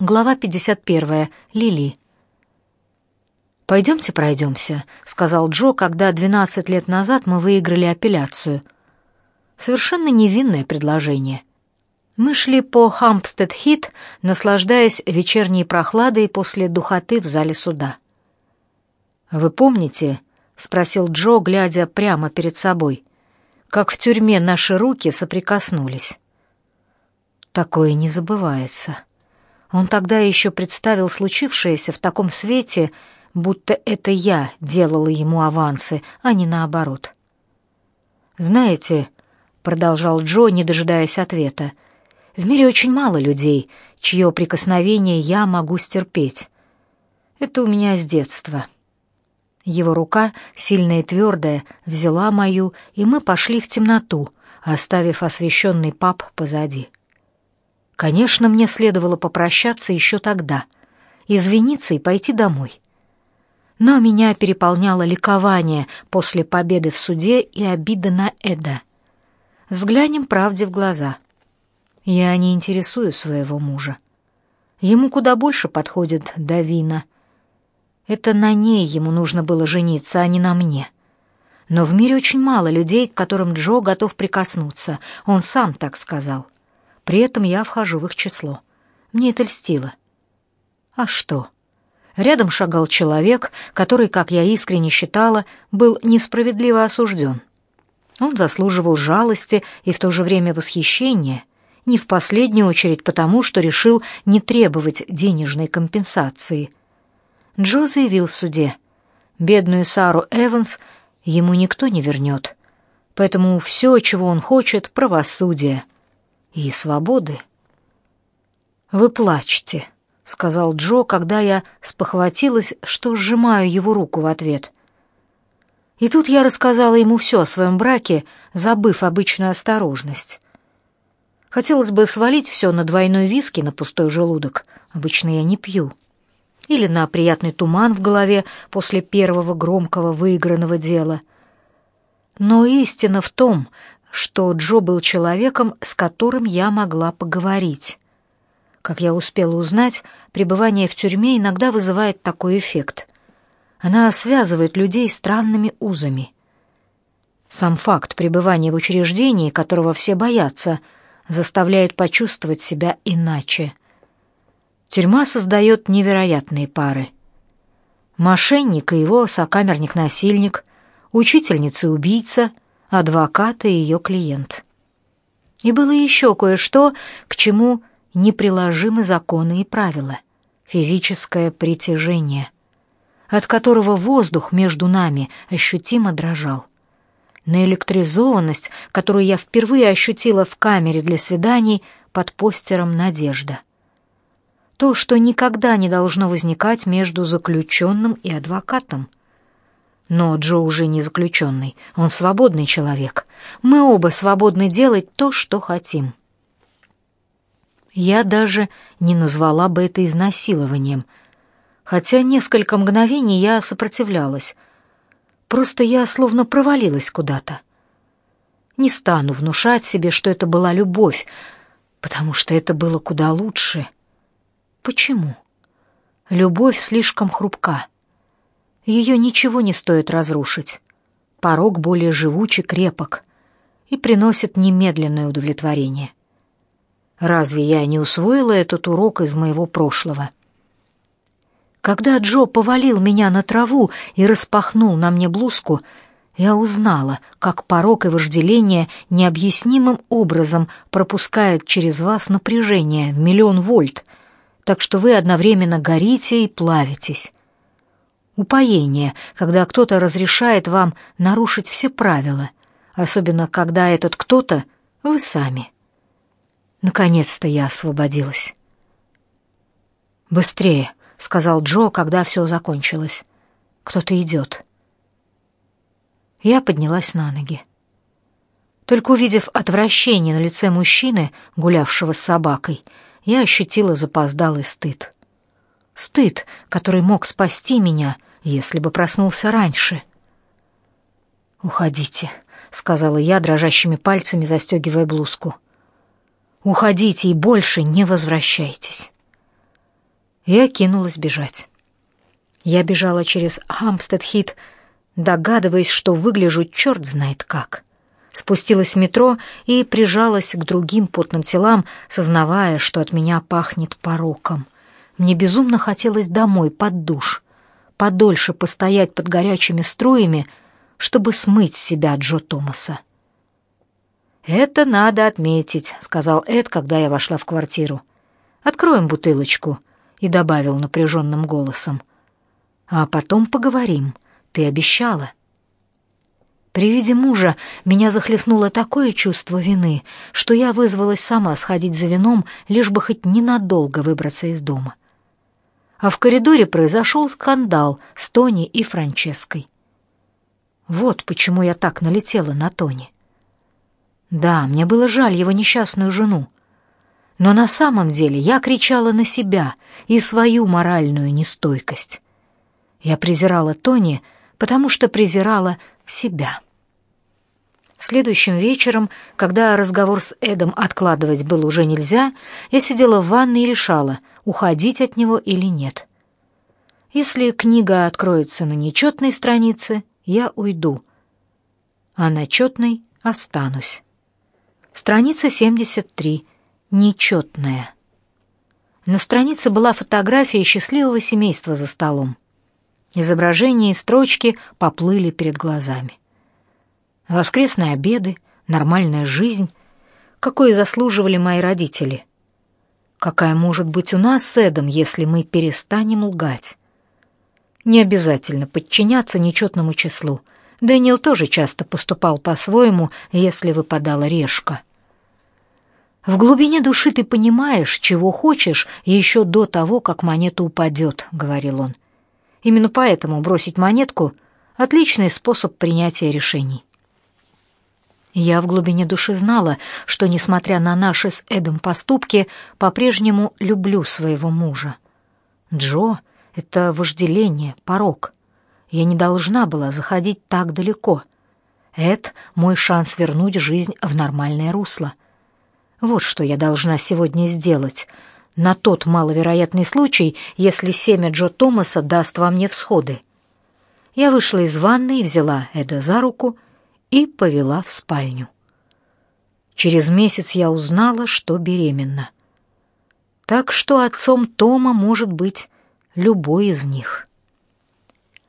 Глава 51. Лили. «Пойдемте пройдемся», — сказал Джо, когда 12 лет назад мы выиграли апелляцию. Совершенно невинное предложение. Мы шли по Хампстед-Хит, наслаждаясь вечерней прохладой после духоты в зале суда. «Вы помните?» — спросил Джо, глядя прямо перед собой. «Как в тюрьме наши руки соприкоснулись». «Такое не забывается». Он тогда еще представил случившееся в таком свете, будто это я делала ему авансы, а не наоборот. «Знаете», — продолжал Джо, не дожидаясь ответа, — «в мире очень мало людей, чье прикосновение я могу стерпеть. Это у меня с детства». Его рука, сильная и твердая, взяла мою, и мы пошли в темноту, оставив освещенный паб позади. Конечно, мне следовало попрощаться еще тогда, извиниться и пойти домой. Но меня переполняло ликование после победы в суде и обида на Эда. Взглянем правде в глаза. Я не интересую своего мужа. Ему куда больше подходит Давина. Это на ней ему нужно было жениться, а не на мне. Но в мире очень мало людей, к которым Джо готов прикоснуться. Он сам так сказал. — при этом я вхожу в их число. Мне это льстило. А что? Рядом шагал человек, который, как я искренне считала, был несправедливо осужден. Он заслуживал жалости и в то же время восхищения, не в последнюю очередь потому, что решил не требовать денежной компенсации. Джо заявил в суде, бедную Сару Эванс ему никто не вернет, поэтому все, чего он хочет, — правосудие — и свободы. «Вы плачете», — сказал Джо, когда я спохватилась, что сжимаю его руку в ответ. И тут я рассказала ему все о своем браке, забыв обычную осторожность. Хотелось бы свалить все на двойной виски на пустой желудок. Обычно я не пью. Или на приятный туман в голове после первого громкого выигранного дела. Но истина в том, что Джо был человеком, с которым я могла поговорить. Как я успела узнать, пребывание в тюрьме иногда вызывает такой эффект. Она связывает людей странными узами. Сам факт пребывания в учреждении, которого все боятся, заставляет почувствовать себя иначе. Тюрьма создает невероятные пары. Мошенник и его сокамерник-насильник, учительница и убийца — адвокат и ее клиент. И было еще кое-что, к чему неприложимы законы и правила. Физическое притяжение, от которого воздух между нами ощутимо дрожал. Наэлектризованность, которую я впервые ощутила в камере для свиданий под постером «Надежда». То, что никогда не должно возникать между заключенным и адвокатом. Но Джо уже не заключенный, он свободный человек. Мы оба свободны делать то, что хотим. Я даже не назвала бы это изнасилованием, хотя несколько мгновений я сопротивлялась. Просто я словно провалилась куда-то. Не стану внушать себе, что это была любовь, потому что это было куда лучше. Почему? Любовь слишком хрупка. Ее ничего не стоит разрушить. Порог более живучий, крепок и приносит немедленное удовлетворение. Разве я не усвоила этот урок из моего прошлого? Когда Джо повалил меня на траву и распахнул на мне блузку, я узнала, как порог и вожделение необъяснимым образом пропускают через вас напряжение в миллион вольт, так что вы одновременно горите и плавитесь упоение, когда кто-то разрешает вам нарушить все правила, особенно когда этот кто-то вы сами. Наконец-то я освободилась. «Быстрее», — сказал Джо, когда все закончилось. «Кто-то идет». Я поднялась на ноги. Только увидев отвращение на лице мужчины, гулявшего с собакой, я ощутила запоздалый стыд. Стыд, который мог спасти меня — если бы проснулся раньше. «Уходите», — сказала я, дрожащими пальцами застегивая блузку. «Уходите и больше не возвращайтесь». Я кинулась бежать. Я бежала через Хамстед-Хит, догадываясь, что выгляжу черт знает как. Спустилась в метро и прижалась к другим потным телам, сознавая, что от меня пахнет пороком. Мне безумно хотелось домой, под душ, подольше постоять под горячими струями, чтобы смыть с себя Джо Томаса. «Это надо отметить», — сказал Эд, когда я вошла в квартиру. «Откроем бутылочку», — и добавил напряженным голосом. «А потом поговорим. Ты обещала». При виде мужа меня захлестнуло такое чувство вины, что я вызвалась сама сходить за вином, лишь бы хоть ненадолго выбраться из дома. А в коридоре произошел скандал с Тони и Франческой. Вот почему я так налетела на Тони. Да, мне было жаль его несчастную жену. Но на самом деле я кричала на себя и свою моральную нестойкость. Я презирала Тони, потому что презирала себя. Следующим вечером, когда разговор с Эдом откладывать было уже нельзя, я сидела в ванной и решала, уходить от него или нет. Если книга откроется на нечетной странице, я уйду, а на четной останусь. Страница 73. Нечетная. На странице была фотография счастливого семейства за столом. Изображения и строчки поплыли перед глазами. Воскресные обеды, нормальная жизнь, какой заслуживали мои родители. Какая может быть у нас с Эдом, если мы перестанем лгать? Не обязательно подчиняться нечетному числу. Дэниел тоже часто поступал по-своему, если выпадала решка. В глубине души ты понимаешь, чего хочешь, еще до того, как монета упадет», — говорил он. Именно поэтому бросить монетку — отличный способ принятия решений. Я в глубине души знала, что, несмотря на наши с Эдом поступки, по-прежнему люблю своего мужа. Джо — это вожделение, порок. Я не должна была заходить так далеко. Эд — мой шанс вернуть жизнь в нормальное русло — вот что я должна сегодня сделать. На тот маловероятный случай, если семя Джо Томаса даст во мне всходы. Я вышла из ванной, взяла Эда за руку и повела в спальню. Через месяц я узнала, что беременна. Так что отцом Тома может быть любой из них.